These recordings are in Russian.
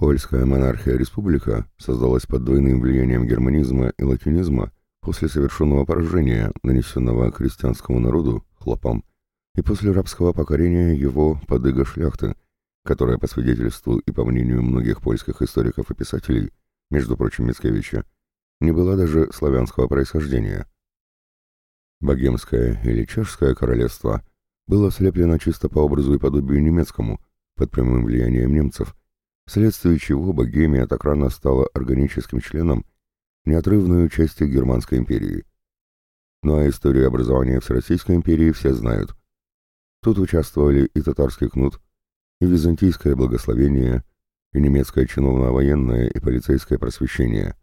Польская монархия-республика создалась под двойным влиянием германизма и латинизма после совершенного поражения, нанесенного крестьянскому народу, хлопам, и после рабского покорения его подыга шляхты, которая, по свидетельству и по мнению многих польских историков и писателей, между прочим Мицкевича, не была даже славянского происхождения. Богемское или Чешское королевство было слеплено чисто по образу и подобию немецкому, под прямым влиянием немцев, вследствие чего Богемия так рано стала органическим членом неотрывной части Германской империи. Ну а историю образования Всероссийской империи все знают. Тут участвовали и татарский кнут, и византийское благословение, и немецкое чиновно-военное и полицейское просвещение.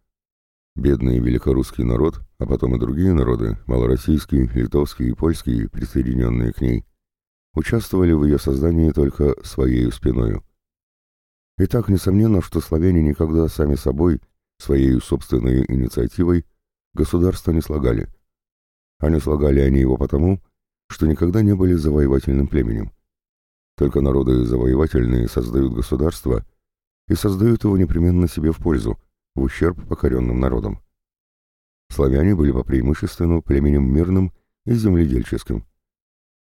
Бедный великорусский народ, а потом и другие народы, малороссийский, литовский и польский, присоединенные к ней, участвовали в ее создании только своей спиною. И так, несомненно, что славяне никогда сами собой, своей собственной инициативой, государство не слагали. А не слагали они его потому, что никогда не были завоевательным племенем. Только народы завоевательные создают государство и создают его непременно себе в пользу, в ущерб покоренным народам. Славяне были по преимуществу племенем мирным и земледельческим.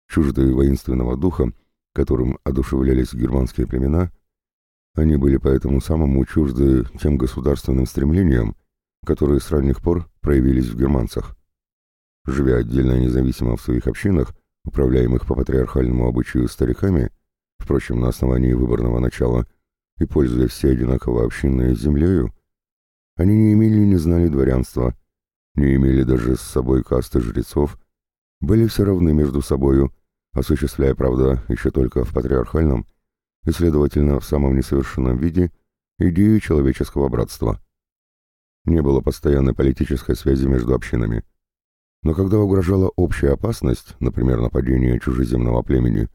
Чуждые воинственного духа, которым одушевлялись германские племена, они были поэтому самому чужды тем государственным стремлениям, которые с ранних пор проявились в германцах. Живя отдельно и независимо в своих общинах, управляемых по патриархальному обычаю стариками, впрочем, на основании выборного начала, и пользуясь все одинаково общинной землею, они не имели и не знали дворянства, не имели даже с собой касты жрецов, были все равны между собою, осуществляя, правда, еще только в патриархальном и, следовательно, в самом несовершенном виде идею человеческого братства. Не было постоянной политической связи между общинами. Но когда угрожала общая опасность, например, нападение чужеземного племени,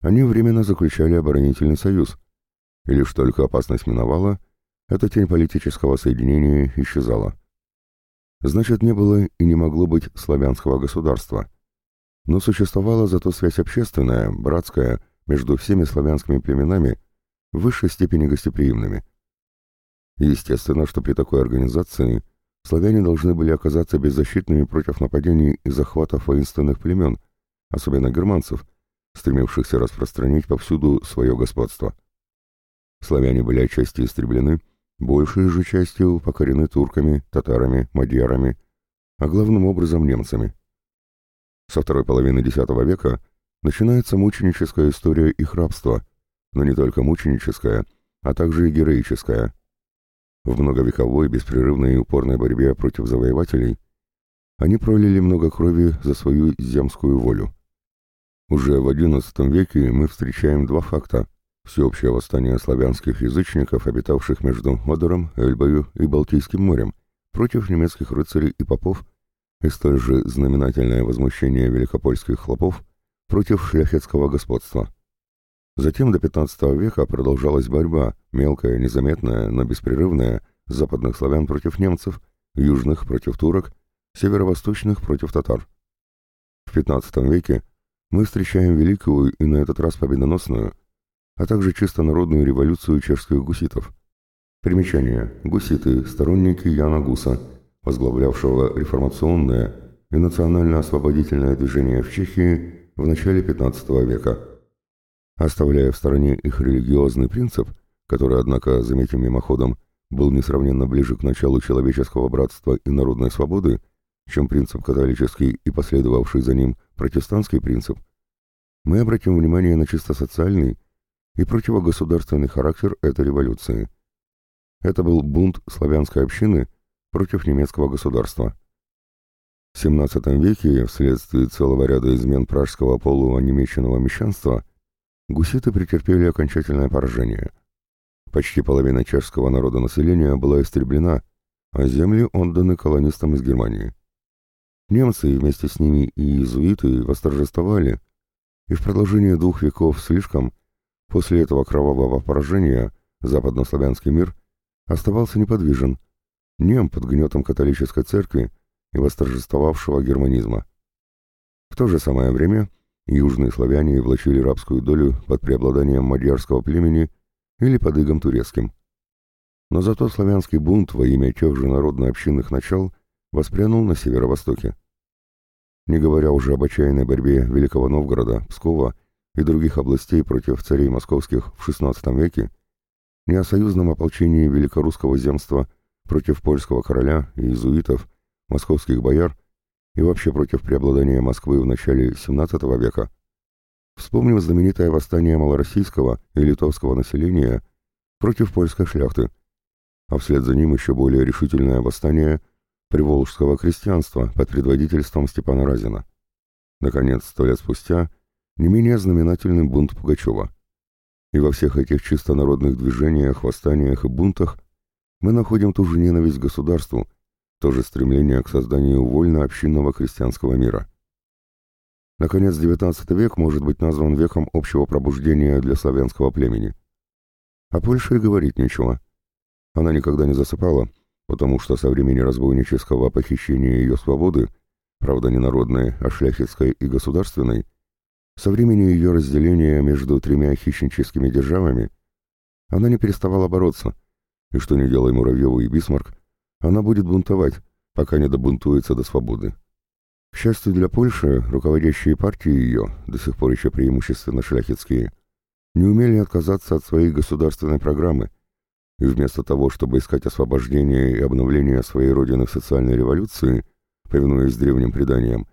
они временно заключали оборонительный союз, и лишь только опасность миновала – эта тень политического соединения исчезала. Значит, не было и не могло быть славянского государства. Но существовала зато связь общественная, братская, между всеми славянскими племенами, в высшей степени гостеприимными. Естественно, что при такой организации славяне должны были оказаться беззащитными против нападений и захватов воинственных племен, особенно германцев, стремившихся распространить повсюду свое господство. Славяне были отчасти истреблены, большей же частью покорены турками, татарами, мадьярами, а главным образом немцами. Со второй половины X века начинается мученическая история их рабства, но не только мученическая, а также и героическая. В многовековой беспрерывной и упорной борьбе против завоевателей они пролили много крови за свою земскую волю. Уже в XI веке мы встречаем два факта, всеобщее восстание славянских язычников, обитавших между Одером, Эльбою и Балтийским морем, против немецких рыцарей и попов, и столь же знаменательное возмущение великопольских хлопов против шляхетского господства. Затем до XV века продолжалась борьба, мелкая, незаметная, но беспрерывная, западных славян против немцев, южных против турок, северо-восточных против татар. В XV веке мы встречаем великую и на этот раз победоносную – а также чисто народную революцию чешских гуситов. Примечание. Гуситы – сторонники Яна Гуса, возглавлявшего реформационное и национально-освободительное движение в Чехии в начале XV века. Оставляя в стороне их религиозный принцип, который, однако, заметим мимоходом, был несравненно ближе к началу человеческого братства и народной свободы, чем принцип католический и последовавший за ним протестантский принцип, мы обратим внимание на чисто социальный и противогосударственный характер этой революции. Это был бунт славянской общины против немецкого государства. В XVII веке, вследствие целого ряда измен пражского полуонемеченного мещанства, гуситы претерпели окончательное поражение. Почти половина чешского народонаселения была истреблена, а земли отданы колонистам из Германии. Немцы вместе с ними и иезуиты восторжествовали, и в продолжение двух веков слишком – После этого кровавого поражения западнославянский мир оставался неподвижен, нем под гнетом католической церкви и восторжествовавшего германизма. В то же самое время южные славяне влачили рабскую долю под преобладанием мадьярского племени или под игом турецким. Но зато славянский бунт во имя тех же народно-общинных начал воспрянул на северо-востоке. Не говоря уже об отчаянной борьбе Великого Новгорода, Пскова и других областей против царей московских в XVI веке, не о союзном ополчении великорусского земства против польского короля и иезуитов, московских бояр и вообще против преобладания Москвы в начале XVII века, вспомним знаменитое восстание малороссийского и литовского населения против польской шляхты, а вслед за ним еще более решительное восстание приволжского крестьянства под предводительством Степана Разина. Наконец, сто лет спустя, не менее знаменательный бунт Пугачева. И во всех этих чисто народных движениях, восстаниях и бунтах мы находим ту же ненависть к государству, то же стремление к созданию вольно-общинного крестьянского мира. Наконец, XIX век может быть назван веком общего пробуждения для славянского племени. О Польше и говорить нечего. Она никогда не засыпала, потому что со времени разбойнического похищения ее свободы, правда не народной, а шляхетской и государственной, со времени ее разделения между тремя хищническими державами, она не переставала бороться, и что не делай Муравьеву и Бисмарк, она будет бунтовать, пока не добунтуется до свободы. К счастью для Польши, руководящие партии ее, до сих пор еще преимущественно шляхетские, не умели отказаться от своей государственной программы, и вместо того, чтобы искать освобождение и обновление своей родины в социальной революции, повинуясь древним преданиям,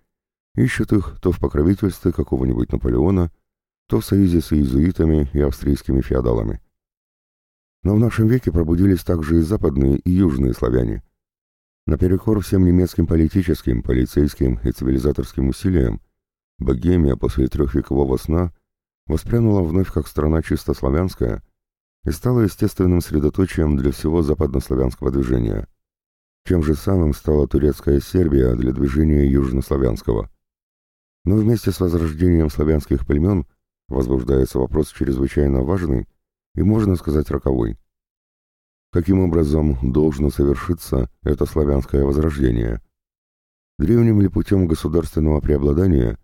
ищут их то в покровительстве какого-нибудь Наполеона, то в союзе с иезуитами и австрийскими феодалами. Но в нашем веке пробудились также и западные, и южные славяне. Наперекор всем немецким политическим, полицейским и цивилизаторским усилиям, Богемия после трехвекового сна воспрянула вновь как страна чисто славянская и стала естественным средоточием для всего западнославянского движения. Чем же самым стала турецкая Сербия для движения южнославянского. Но вместе с возрождением славянских племен возбуждается вопрос чрезвычайно важный и, можно сказать, роковой. Каким образом должно совершиться это славянское возрождение? Древним ли путем государственного преобладания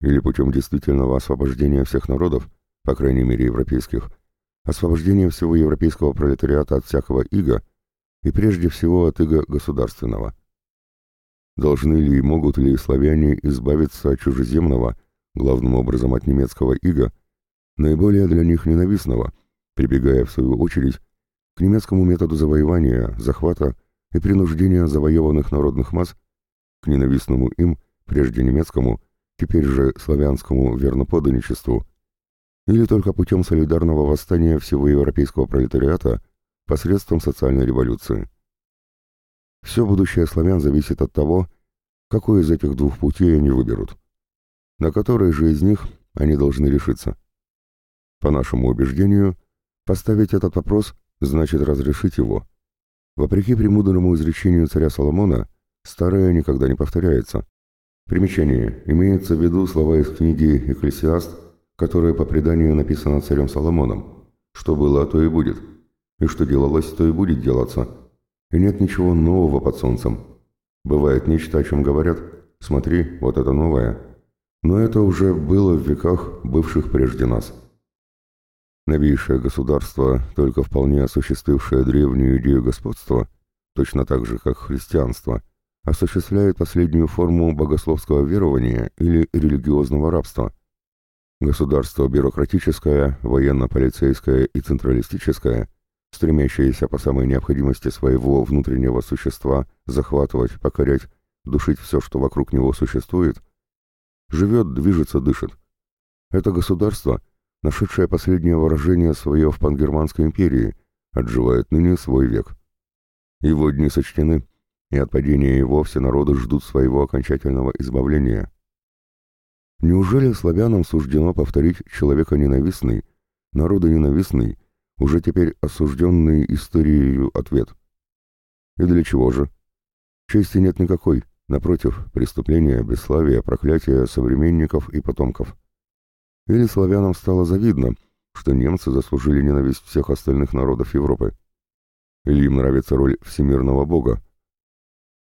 или путем действительного освобождения всех народов, по крайней мере европейских, освобождения всего европейского пролетариата от всякого ига и прежде всего от ига государственного? Должны ли и могут ли славяне избавиться от чужеземного, главным образом от немецкого ига, наиболее для них ненавистного – прибегая, в свою очередь, к немецкому методу завоевания, захвата и принуждения завоеванных народных масс к ненавистному им, прежде немецкому, теперь же славянскому верноподанничеству, или только путем солидарного восстания всего европейского пролетариата посредством социальной революции. Все будущее славян зависит от того, какой из этих двух путей они выберут, на который же из них они должны решиться. По нашему убеждению – Поставить этот вопрос значит разрешить его. Вопреки премудрому изречению царя Соломона, старое никогда не повторяется. Примечание. Имеется в виду слова из книги «Экклесиаст», которая по преданию написана царем Соломоном. Что было, то и будет. И что делалось, то и будет делаться. И нет ничего нового под солнцем. Бывает нечто, о чем говорят «Смотри, вот это новое». Но это уже было в веках, бывших прежде нас. Новейшее государство, только вполне осуществившее древнюю идею господства, точно так же, как христианство, осуществляет последнюю форму богословского верования или религиозного рабства. Государство бюрократическое, военно-полицейское и централистическое, стремящееся по самой необходимости своего внутреннего существа захватывать, покорять, душить все, что вокруг него существует, живет, движется, дышит. Это государство – нашедшая последнее выражение свое в Пангерманской империи, отживает ныне свой век. Его дни сочтены, и от падения его все народы ждут своего окончательного избавления. Неужели славянам суждено повторить человека ненавистный, народа ненавистный, уже теперь осужденный историей ответ? И для чего же? Чести нет никакой, напротив, преступления, бесславия, проклятия современников и потомков. Или славянам стало завидно, что немцы заслужили ненависть всех остальных народов Европы. Или им нравится роль всемирного бога.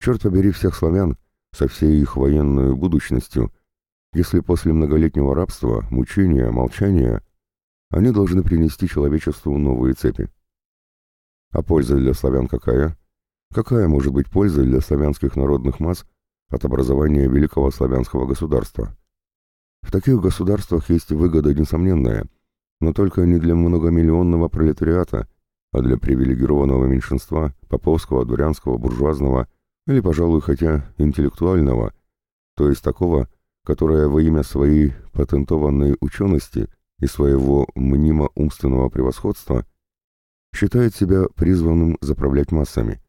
Черт побери всех славян со всей их военной будущностью, если после многолетнего рабства, мучения, молчания они должны принести человечеству новые цепи. А польза для славян какая? Какая может быть польза для славянских народных масс от образования великого славянского государства? В таких государствах есть выгода несомненная, но только не для многомиллионного пролетариата, а для привилегированного меньшинства, поповского, дворянского, буржуазного или, пожалуй, хотя интеллектуального, то есть такого, которое во имя своей патентованной учености и своего мнимо-умственного превосходства считает себя призванным заправлять массами.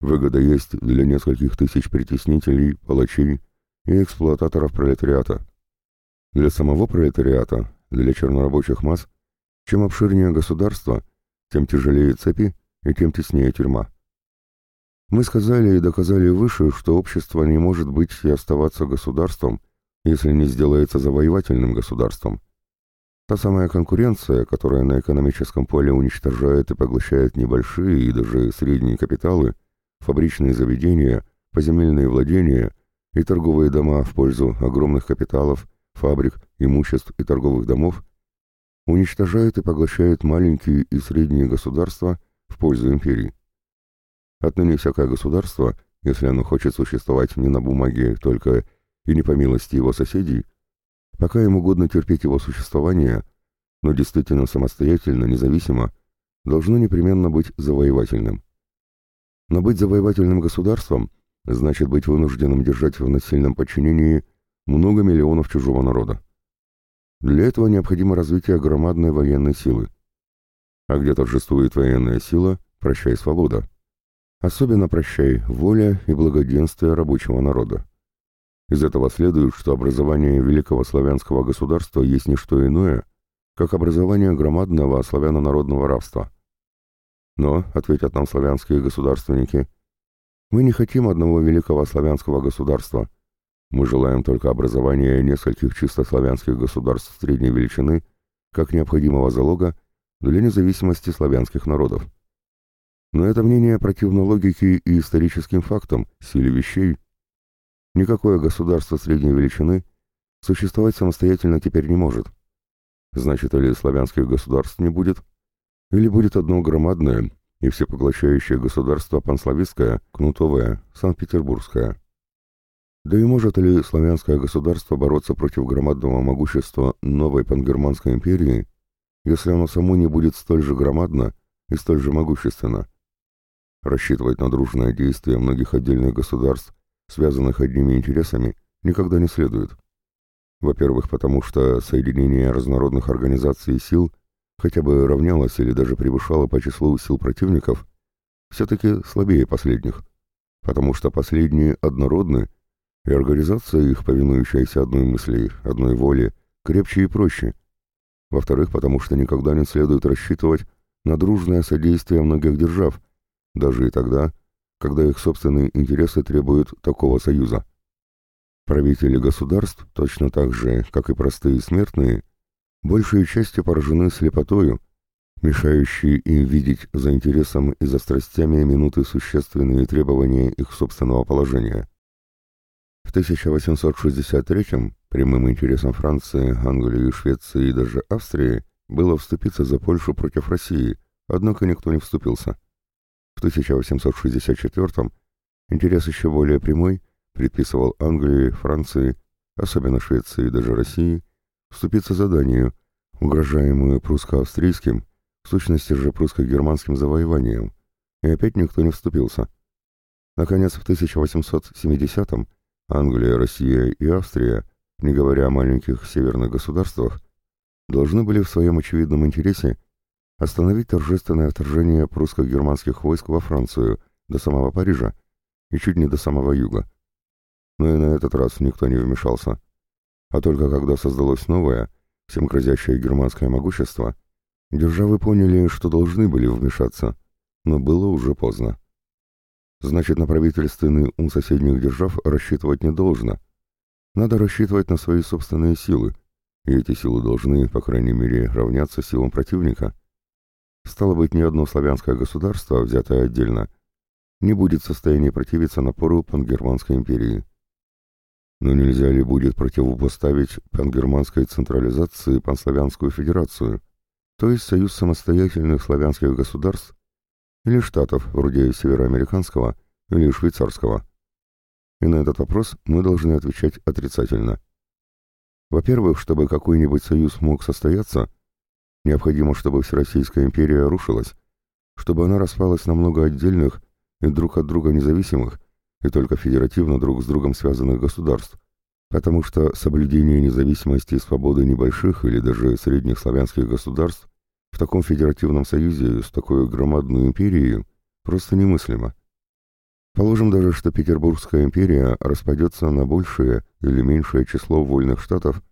Выгода есть для нескольких тысяч притеснителей, палачей и эксплуататоров пролетариата. Для самого пролетариата, для чернорабочих масс, чем обширнее государство, тем тяжелее цепи и тем теснее тюрьма. Мы сказали и доказали выше, что общество не может быть и оставаться государством, если не сделается завоевательным государством. Та самая конкуренция, которая на экономическом поле уничтожает и поглощает небольшие и даже средние капиталы, фабричные заведения, поземельные владения и торговые дома в пользу огромных капиталов, фабрик, имуществ и торговых домов, уничтожает и поглощает маленькие и средние государства в пользу империи. Отныне всякое государство, если оно хочет существовать не на бумаге только и не по милости его соседей, пока им угодно терпеть его существование, но действительно самостоятельно, независимо, должно непременно быть завоевательным. Но быть завоевательным государством значит быть вынужденным держать в насильном подчинении много миллионов чужого народа. Для этого необходимо развитие громадной военной силы. А где торжествует военная сила, прощай свобода. Особенно прощай воля и благоденствие рабочего народа. Из этого следует, что образование великого славянского государства есть не что иное, как образование громадного славяно-народного рабства. Но, ответят нам славянские государственники, мы не хотим одного великого славянского государства, мы желаем только образования нескольких чисто славянских государств средней величины как необходимого залога для независимости славянских народов. Но это мнение противно логике и историческим фактам, силе вещей. Никакое государство средней величины существовать самостоятельно теперь не может. Значит, или славянских государств не будет, или будет одно громадное и всепоглощающее государство панславистское, кнутовое, Санкт-Петербургское. Да и может ли славянское государство бороться против громадного могущества новой пангерманской империи, если оно само не будет столь же громадно и столь же могущественно? Рассчитывать на дружное действие многих отдельных государств, связанных одними интересами, никогда не следует. Во-первых, потому что соединение разнородных организаций и сил хотя бы равнялось или даже превышало по числу сил противников, все-таки слабее последних, потому что последние однородны, и организация их, повинующаяся одной мысли, одной воле, крепче и проще. Во-вторых, потому что никогда не следует рассчитывать на дружное содействие многих держав, даже и тогда, когда их собственные интересы требуют такого союза. Правители государств, точно так же, как и простые смертные, большей частью поражены слепотою, мешающей им видеть за интересом и за страстями минуты существенные требования их собственного положения. В 1863-м прямым интересом Франции, Англии, Швеции и даже Австрии было вступиться за Польшу против России, однако никто не вступился. В 1864 интерес еще более прямой предписывал Англии, Франции, особенно Швеции и даже России, вступиться за Данию, угрожаемую прусско-австрийским, в сущности же прусско-германским завоеванием, и опять никто не вступился. Наконец, в 1870-м Англия, Россия и Австрия, не говоря о маленьких северных государствах, должны были в своем очевидном интересе остановить торжественное вторжение прусско-германских войск во Францию до самого Парижа и чуть не до самого юга. Но и на этот раз никто не вмешался. А только когда создалось новое, всем грозящее германское могущество, державы поняли, что должны были вмешаться, но было уже поздно. Значит, на правительственный ум соседних держав рассчитывать не должно. Надо рассчитывать на свои собственные силы, и эти силы должны, по крайней мере, равняться силам противника – Стало быть, ни одно славянское государство, взятое отдельно, не будет в состоянии противиться напору пангерманской империи. Но нельзя ли будет противопоставить пангерманской централизации панславянскую федерацию, то есть союз самостоятельных славянских государств, или штатов, вроде североамериканского или швейцарского. И на этот вопрос мы должны отвечать отрицательно. Во-первых, чтобы какой-нибудь союз мог состояться, необходимо, чтобы Всероссийская империя рушилась, чтобы она распалась на много отдельных и друг от друга независимых, и только федеративно друг с другом связанных государств, потому что соблюдение независимости и свободы небольших или даже средних славянских государств в таком федеративном союзе с такой громадной империей просто немыслимо. Положим даже, что Петербургская империя распадется на большее или меньшее число вольных штатов,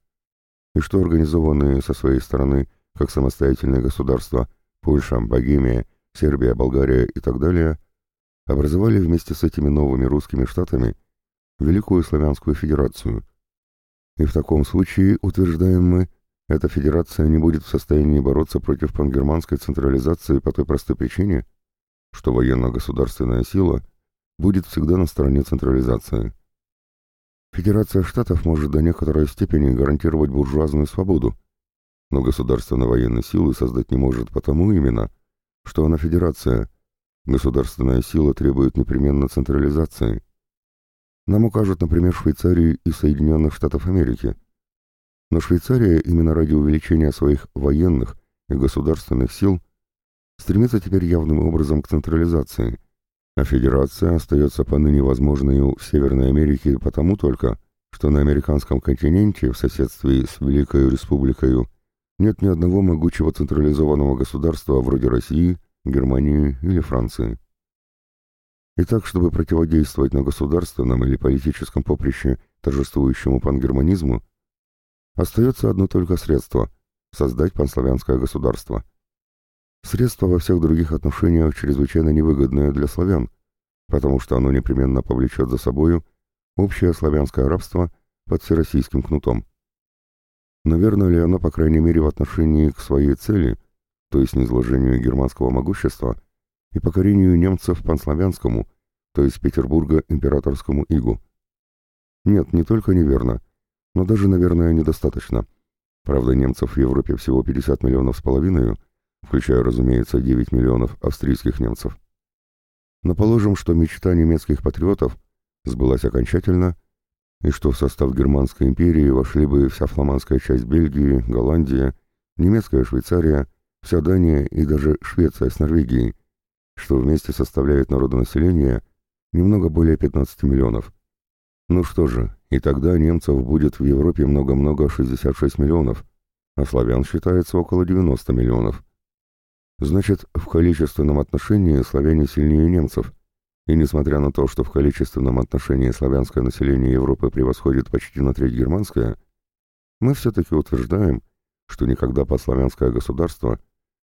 и что организованные со своей стороны как самостоятельные государства Польша, Богемия, Сербия, Болгария и так далее образовали вместе с этими новыми русскими штатами Великую Славянскую Федерацию. И в таком случае, утверждаем мы, эта федерация не будет в состоянии бороться против пангерманской централизации по той простой причине, что военно-государственная сила – будет всегда на стороне централизации. Федерация Штатов может до некоторой степени гарантировать буржуазную свободу, но государственно-военной силы создать не может потому именно, что она федерация. Государственная сила требует непременно централизации. Нам укажут, например, Швейцарии и Соединенных Штатов Америки. Но Швейцария именно ради увеличения своих военных и государственных сил стремится теперь явным образом к централизации – а федерация остается поныне возможной в Северной Америке потому только, что на американском континенте в соседстве с Великой Республикой нет ни одного могучего централизованного государства вроде России, Германии или Франции. Итак, чтобы противодействовать на государственном или политическом поприще торжествующему пангерманизму, остается одно только средство – создать панславянское государство – Средство во всех других отношениях чрезвычайно невыгодное для славян, потому что оно непременно повлечет за собою общее славянское рабство под всероссийским кнутом. Но ли оно, по крайней мере, в отношении к своей цели, то есть низложению германского могущества и покорению немцев панславянскому, то есть Петербурга императорскому игу? Нет, не только неверно, но даже, наверное, недостаточно. Правда, немцев в Европе всего 50 миллионов с половиной, включая, разумеется, 9 миллионов австрийских немцев. Но положим, что мечта немецких патриотов сбылась окончательно, и что в состав Германской империи вошли бы вся фламандская часть Бельгии, Голландия, немецкая Швейцария, вся Дания и даже Швеция с Норвегией, что вместе составляет народонаселение немного более 15 миллионов. Ну что же, и тогда немцев будет в Европе много-много 66 миллионов, а славян считается около 90 миллионов. Значит, в количественном отношении славяне сильнее немцев. И несмотря на то, что в количественном отношении славянское население Европы превосходит почти на треть германское, мы все-таки утверждаем, что никогда подславянское государство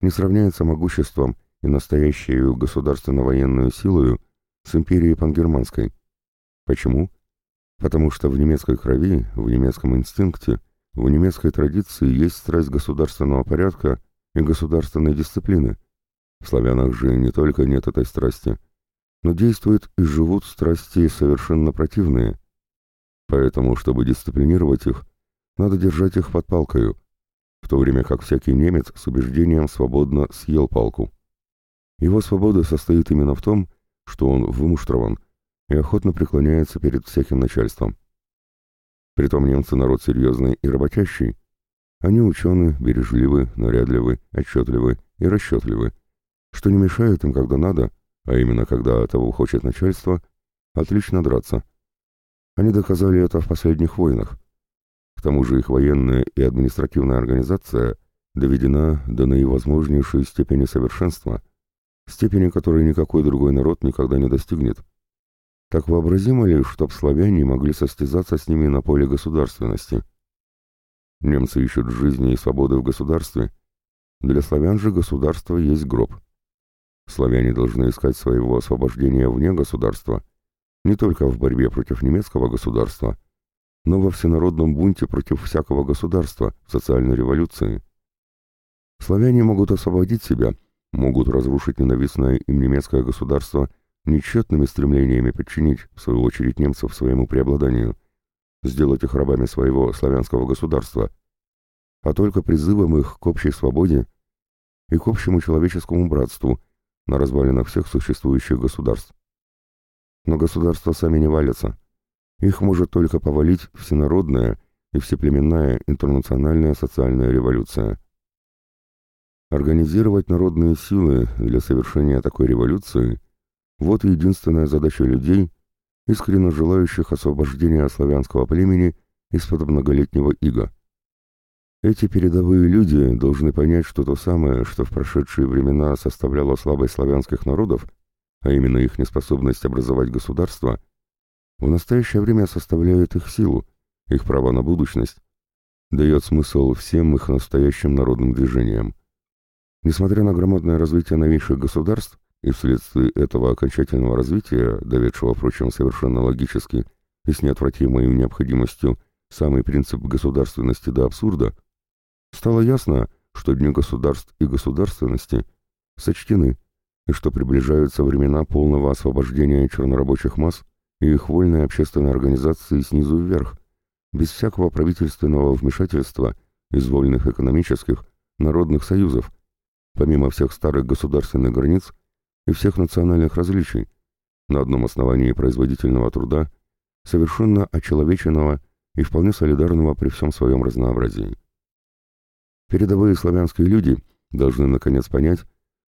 не сравняется могуществом и настоящей государственно-военной силой с империей пангерманской. Почему? Потому что в немецкой крови, в немецком инстинкте, в немецкой традиции есть страсть государственного порядка и государственной дисциплины. В славянах же не только нет этой страсти, но действуют и живут страсти совершенно противные. Поэтому, чтобы дисциплинировать их, надо держать их под палкою, в то время как всякий немец с убеждением свободно съел палку. Его свобода состоит именно в том, что он вымуштрован и охотно преклоняется перед всяким начальством. Притом немцы народ серьезный и работящий, они ученые, бережливы, нарядливы, отчетливы и расчетливы, что не мешает им, когда надо, а именно когда того хочет начальство, отлично драться. Они доказали это в последних войнах. К тому же их военная и административная организация доведена до наивозможнейшей степени совершенства, степени которой никакой другой народ никогда не достигнет. Так вообразимо ли, чтоб славяне могли состязаться с ними на поле государственности – Немцы ищут жизни и свободы в государстве. Для славян же государство есть гроб. Славяне должны искать своего освобождения вне государства, не только в борьбе против немецкого государства, но во всенародном бунте против всякого государства, в социальной революции. Славяне могут освободить себя, могут разрушить ненавистное им немецкое государство нечетными стремлениями подчинить, в свою очередь, немцев своему преобладанию – сделать их рабами своего славянского государства, а только призывом их к общей свободе и к общему человеческому братству, на развалинах всех существующих государств. Но государства сами не валятся. Их может только повалить всенародная и всеплеменная интернациональная социальная революция. Организировать народные силы для совершения такой революции – вот единственная задача людей, искренне желающих освобождения славянского племени из-под многолетнего ига. Эти передовые люди должны понять, что то самое, что в прошедшие времена составляло слабость славянских народов, а именно их неспособность образовать государство, в настоящее время составляет их силу, их право на будущность, дает смысл всем их настоящим народным движениям. Несмотря на громадное развитие новейших государств и вследствие этого окончательного развития, доведшего, впрочем, совершенно логически и с неотвратимой необходимостью самый принцип государственности до абсурда, Стало ясно, что дни государств и государственности сочтены, и что приближаются времена полного освобождения чернорабочих масс и их вольной общественной организации снизу вверх, без всякого правительственного вмешательства из вольных экономических, народных союзов, помимо всех старых государственных границ и всех национальных различий, на одном основании производительного труда, совершенно очеловеченного и вполне солидарного при всем своем разнообразии. Передовые славянские люди должны наконец понять,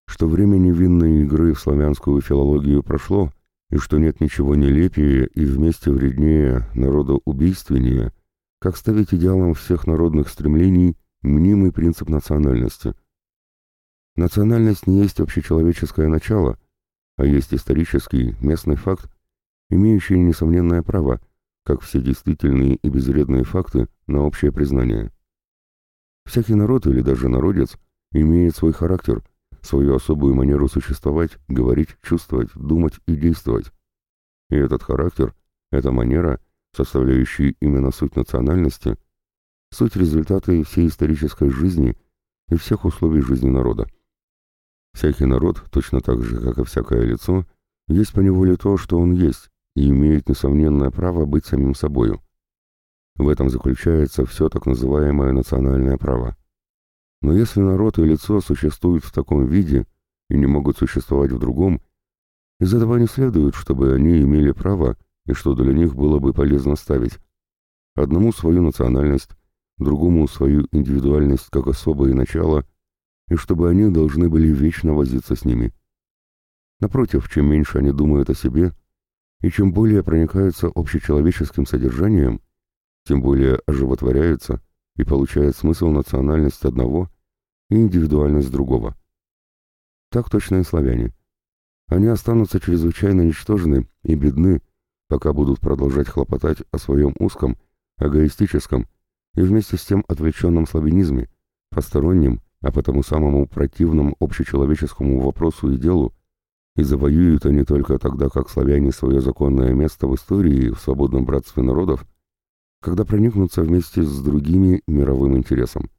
что время невинной игры в славянскую филологию прошло, и что нет ничего нелепее и вместе вреднее народоубийственнее, как ставить идеалом всех народных стремлений мнимый принцип национальности. Национальность не есть общечеловеческое начало, а есть исторический, местный факт, имеющий несомненное право, как все действительные и безвредные факты, на общее признание. Всякий народ или даже народец имеет свой характер, свою особую манеру существовать, говорить, чувствовать, думать и действовать. И этот характер, эта манера, составляющие именно суть национальности, суть результаты всей исторической жизни и всех условий жизни народа. Всякий народ, точно так же, как и всякое лицо, есть по неволе то, что он есть, и имеет несомненное право быть самим собою. В этом заключается все так называемое национальное право. Но если народ и лицо существуют в таком виде и не могут существовать в другом, из этого не следует, чтобы они имели право и что для них было бы полезно ставить. Одному свою национальность, другому свою индивидуальность как особое начало, и чтобы они должны были вечно возиться с ними. Напротив, чем меньше они думают о себе, и чем более проникаются общечеловеческим содержанием, тем более оживотворяются и получают смысл национальность одного и индивидуальность другого. Так точно и славяне. Они останутся чрезвычайно ничтожны и бедны, пока будут продолжать хлопотать о своем узком, эгоистическом и вместе с тем отвлеченном славянизме, постороннем, а потому самому противному общечеловеческому вопросу и делу, и завоюют они только тогда, как славяне свое законное место в истории в свободном братстве народов когда проникнутся вместе с другими мировым интересом.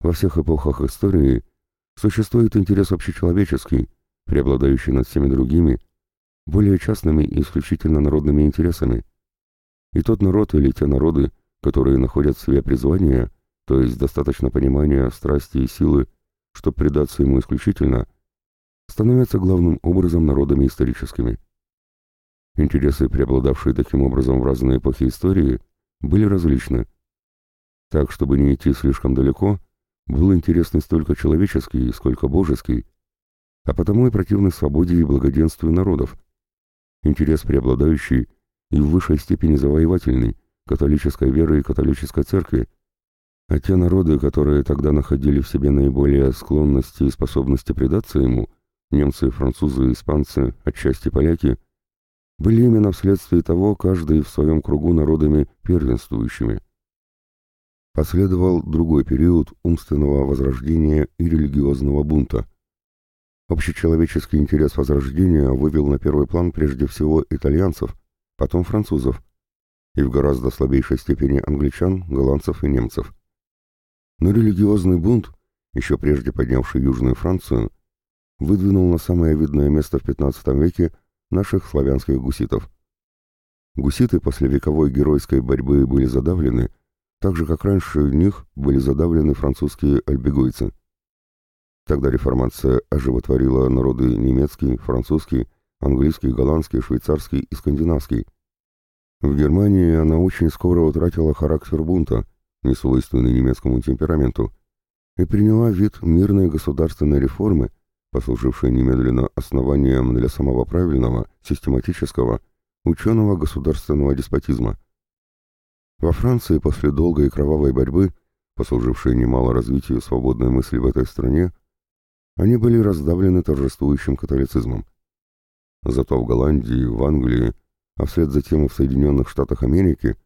Во всех эпохах истории существует интерес общечеловеческий, преобладающий над всеми другими, более частными и исключительно народными интересами. И тот народ или те народы, которые находят в себе призвание, то есть достаточно понимания, страсти и силы, чтобы предаться ему исключительно, становятся главным образом народами историческими. Интересы, преобладавшие таким образом в разные эпохи истории, были различны. Так, чтобы не идти слишком далеко, был интерес не столько человеческий, сколько божеский, а потому и противный свободе и благоденствию народов. Интерес преобладающий и в высшей степени завоевательный, католической веры и католической церкви, а те народы, которые тогда находили в себе наиболее склонности и способности предаться ему, немцы, французы, испанцы, отчасти поляки, были именно вследствие того каждый в своем кругу народами первенствующими. Последовал другой период умственного возрождения и религиозного бунта. Общечеловеческий интерес возрождения вывел на первый план прежде всего итальянцев, потом французов, и в гораздо слабейшей степени англичан, голландцев и немцев. Но религиозный бунт, еще прежде поднявший Южную Францию, выдвинул на самое видное место в XV веке наших славянских гуситов. Гуситы после вековой геройской борьбы были задавлены, так же, как раньше них были задавлены французские альбегойцы. Тогда реформация оживотворила народы немецкий, французский, английский, голландский, швейцарский и скандинавский. В Германии она очень скоро утратила характер бунта, несвойственный немецкому темпераменту, и приняла вид мирной государственной реформы, послужившей немедленно основанием для самого правильного, систематического, ученого государственного деспотизма. Во Франции после долгой и кровавой борьбы, послужившей немало развитию свободной мысли в этой стране, они были раздавлены торжествующим католицизмом. Зато в Голландии, в Англии, а вслед за тем и в Соединенных Штатах Америки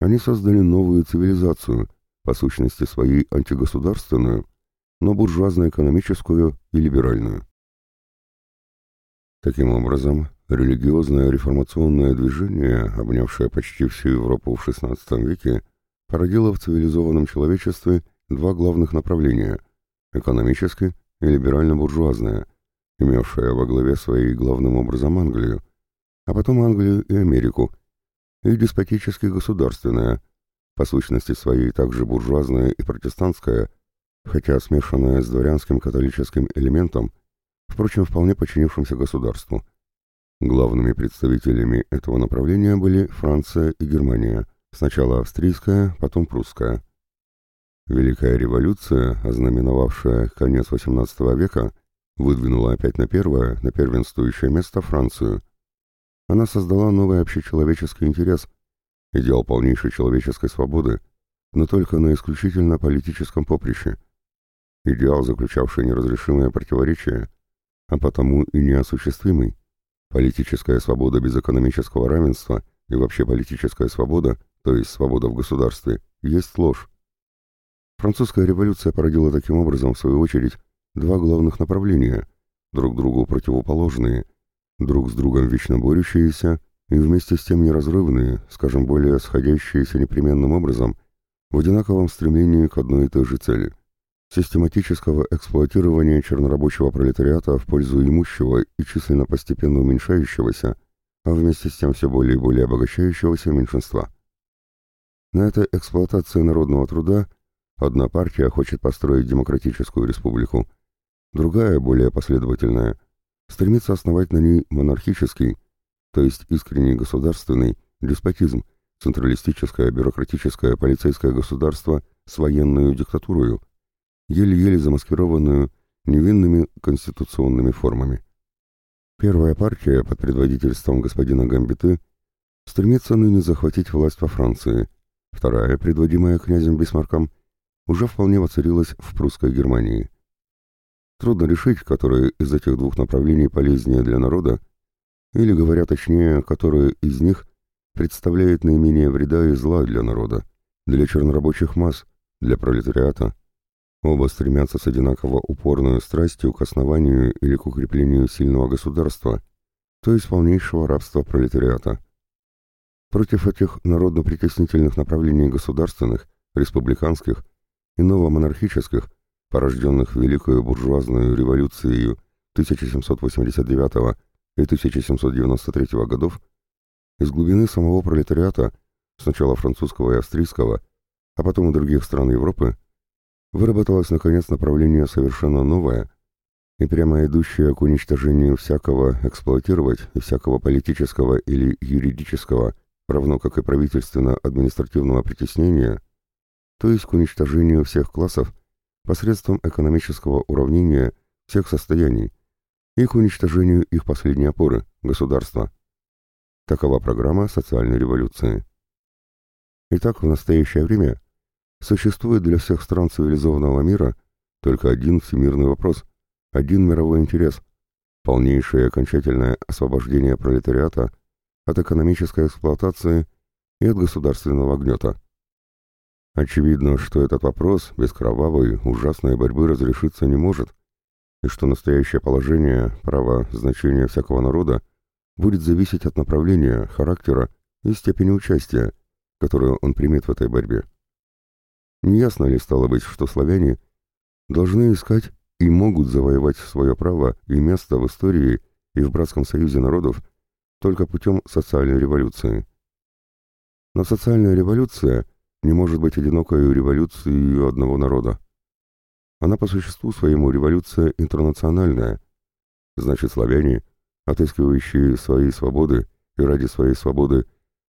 они создали новую цивилизацию, по сущности своей антигосударственную, но буржуазно-экономическую и либеральную. Таким образом, религиозное реформационное движение, обнявшее почти всю Европу в XVI веке, породило в цивилизованном человечестве два главных направления – экономически и либерально-буржуазное, имевшее во главе своей главным образом Англию, а потом Англию и Америку, и деспотически государственное, по сущности своей также буржуазное и протестантское, хотя смешанное с дворянским католическим элементом, впрочем, вполне подчинившимся государству. Главными представителями этого направления были Франция и Германия, сначала австрийская, потом прусская. Великая революция, ознаменовавшая конец XVIII века, выдвинула опять на первое, на первенствующее место Францию. Она создала новый общечеловеческий интерес, идеал полнейшей человеческой свободы, но только на исключительно политическом поприще. Идеал, заключавший неразрешимое противоречие, а потому и неосуществимый. Политическая свобода без экономического равенства и вообще политическая свобода, то есть свобода в государстве, есть ложь. Французская революция породила таким образом, в свою очередь, два главных направления, друг другу противоположные, друг с другом вечно борющиеся и вместе с тем неразрывные, скажем, более сходящиеся непременным образом, в одинаковом стремлении к одной и той же цели – систематического эксплуатирования чернорабочего пролетариата в пользу имущего и численно постепенно уменьшающегося, а вместе с тем все более и более обогащающегося меньшинства. На этой эксплуатации народного труда – Одна партия хочет построить демократическую республику, другая, более последовательная, стремится основать на ней монархический, то есть искренний государственный, деспотизм, централистическое, бюрократическое, полицейское государство с военной диктатурой, еле-еле замаскированную невинными конституционными формами. Первая партия под предводительством господина Гамбиты стремится ныне захватить власть во Франции, вторая, предводимая князем Бисмарком, уже вполне воцарилась в прусской Германии. Трудно решить, которое из этих двух направлений полезнее для народа, или, говоря точнее, которое из них представляет наименее вреда и зла для народа, для чернорабочих масс, для пролетариата. Оба стремятся с одинаково упорной страстью к основанию или к укреплению сильного государства, то есть полнейшего рабства пролетариата. Против этих народно-притеснительных направлений государственных, республиканских, и новомонархических, порожденных Великой буржуазной революцией 1789 и 1793 годов, из глубины самого пролетариата, сначала французского и австрийского, а потом и других стран Европы, выработалось наконец направление совершенно новое и прямо идущее к уничтожению всякого эксплуатировать и всякого политического или юридического, равно как и правительственно-административного притеснения – то есть к уничтожению всех классов посредством экономического уравнения всех состояний и к уничтожению их последней опоры – государства. Такова программа социальной революции. Итак, в настоящее время существует для всех стран цивилизованного мира только один всемирный вопрос, один мировой интерес – полнейшее окончательное освобождение пролетариата от экономической эксплуатации и от государственного гнета. Очевидно, что этот вопрос без кровавой, ужасной борьбы разрешиться не может, и что настоящее положение, право, значение всякого народа будет зависеть от направления, характера и степени участия, которую он примет в этой борьбе. Неясно ли стало быть, что славяне должны искать и могут завоевать свое право и место в истории и в братском союзе народов только путем социальной революции. Но социальная революция – не может быть одинокой революцией одного народа. она по существу своему революция интернациональная. Значит, славяне, отыскивающие свои свободы и ради своей свободы,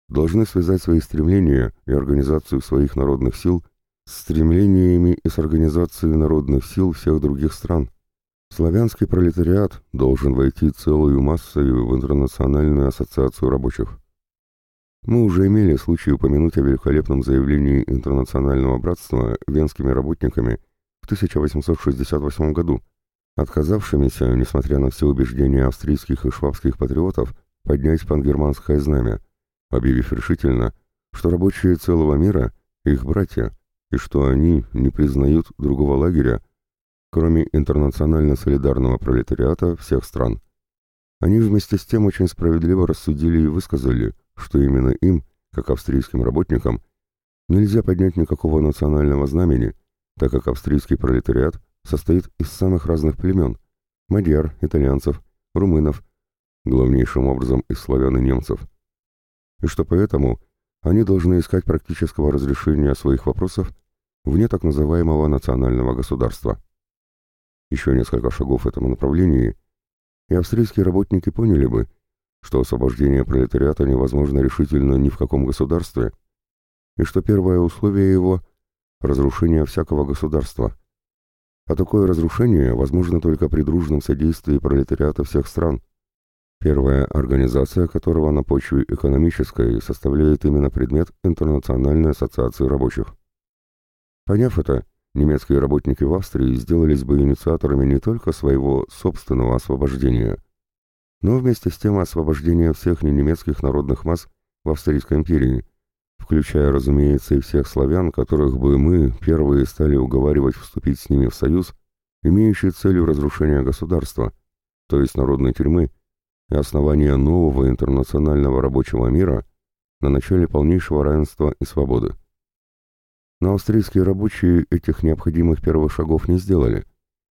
должны связать свои стремления и организацию своих народных сил с стремлениями и с организацией народных сил всех других стран. Славянский пролетариат должен войти целую массою в Интернациональную ассоциацию рабочих. Мы уже имели случай упомянуть о великолепном заявлении Интернационального братства венскими работниками в 1868 году, отказавшимися, несмотря на все убеждения австрийских и швабских патриотов, поднять пангерманское знамя, объявив решительно, что рабочие целого мира — их братья, и что они не признают другого лагеря, кроме интернационально-солидарного пролетариата всех стран. Они вместе с тем очень справедливо рассудили и высказали, что именно им, как австрийским работникам, нельзя поднять никакого национального знамени, так как австрийский пролетариат состоит из самых разных племен – мадьяр, итальянцев, румынов, главнейшим образом из славян и немцев. И что поэтому они должны искать практического разрешения своих вопросов вне так называемого национального государства. Еще несколько шагов в этом направлении, и австрийские работники поняли бы, что освобождение пролетариата невозможно решительно ни в каком государстве, и что первое условие его — разрушение всякого государства. А такое разрушение возможно только при дружном содействии пролетариата всех стран, первая организация которого на почве экономической составляет именно предмет Интернациональной ассоциации рабочих. Поняв это, немецкие работники в Австрии сделались бы инициаторами не только своего собственного освобождения — но вместе с тем освобождение всех ненемецких народных масс в Австрийской империи, включая, разумеется, и всех славян, которых бы мы первые стали уговаривать вступить с ними в союз, имеющий целью разрушения государства, то есть народной тюрьмы, и основания нового интернационального рабочего мира на начале полнейшего равенства и свободы. Но австрийские рабочие этих необходимых первых шагов не сделали,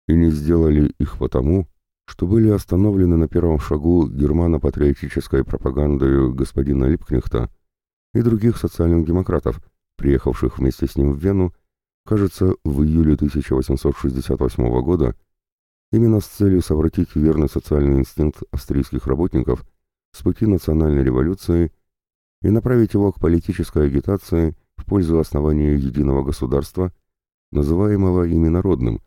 и не сделали их потому, что были остановлены на первом шагу германо-патриотической пропагандой господина Липкнехта и других социальных демократов, приехавших вместе с ним в Вену, кажется, в июле 1868 года, именно с целью совратить верный социальный инстинкт австрийских работников с пути национальной революции и направить его к политической агитации в пользу основания единого государства, называемого ими народным,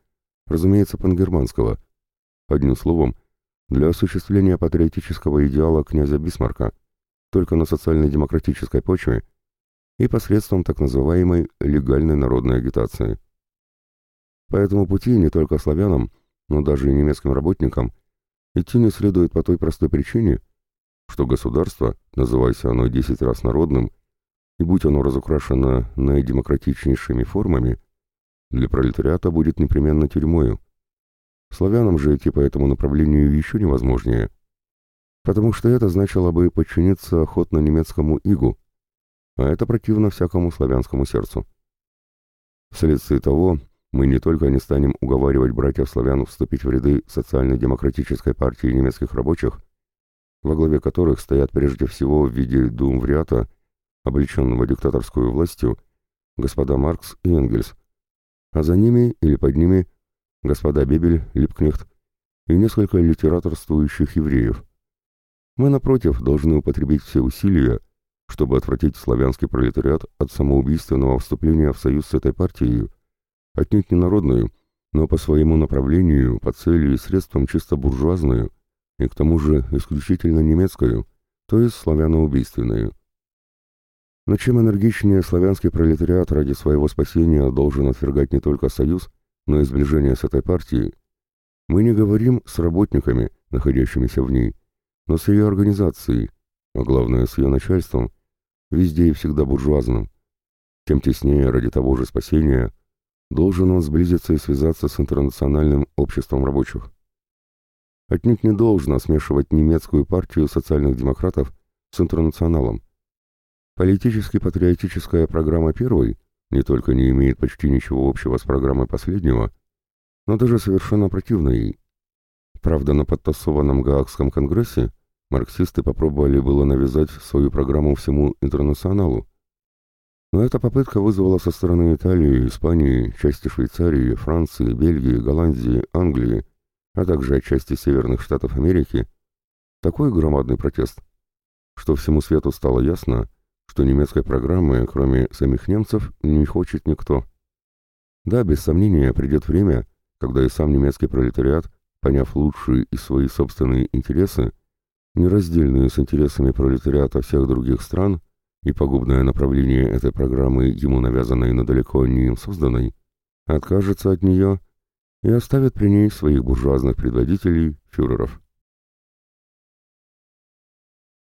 разумеется, пангерманского – Одним словом, для осуществления патриотического идеала князя Бисмарка, только на социально-демократической почве и посредством так называемой легальной народной агитации. По этому пути не только славянам, но даже и немецким работникам идти не следует по той простой причине, что государство, называйся оно десять раз народным, и будь оно разукрашено наидемократичнейшими формами, для пролетариата будет непременно тюрьмою, Славянам же идти по этому направлению еще невозможнее, потому что это значило бы подчиниться охотно немецкому игу, а это противно всякому славянскому сердцу. Вследствие того, мы не только не станем уговаривать братьев-славян вступить в ряды социально-демократической партии немецких рабочих, во главе которых стоят прежде всего в виде думвриата, облеченного диктаторскую властью, господа Маркс и Энгельс, а за ними или под ними господа Бебель, Липкнехт и несколько литераторствующих евреев. Мы, напротив, должны употребить все усилия, чтобы отвратить славянский пролетариат от самоубийственного вступления в союз с этой партией, отнюдь не народную, но по своему направлению, по цели и средствам чисто буржуазную, и к тому же исключительно немецкую, то есть славяноубийственную. Но чем энергичнее славянский пролетариат ради своего спасения должен отвергать не только союз, но и сближение с этой партией, мы не говорим с работниками, находящимися в ней, но с ее организацией, а главное с ее начальством, везде и всегда буржуазным. Тем теснее ради того же спасения должен он сблизиться и связаться с интернациональным обществом рабочих. Отнюдь не должно смешивать немецкую партию социальных демократов с интернационалом. Политически-патриотическая программа первой не только не имеет почти ничего общего с программой последнего, но даже совершенно противна ей. Правда, на подтасованном Гаагском конгрессе марксисты попробовали было навязать свою программу всему интернационалу. Но эта попытка вызвала со стороны Италии, Испании, части Швейцарии, Франции, Бельгии, Голландии, Англии, а также отчасти Северных Штатов Америки такой громадный протест, что всему свету стало ясно, что немецкой программы, кроме самих немцев, не хочет никто. Да, без сомнения, придет время, когда и сам немецкий пролетариат, поняв лучшие и свои собственные интересы, нераздельные с интересами пролетариата всех других стран, и пагубное направление этой программы, ему навязанной, но далеко не им созданной, откажется от нее и оставит при ней своих буржуазных предводителей, фюреров.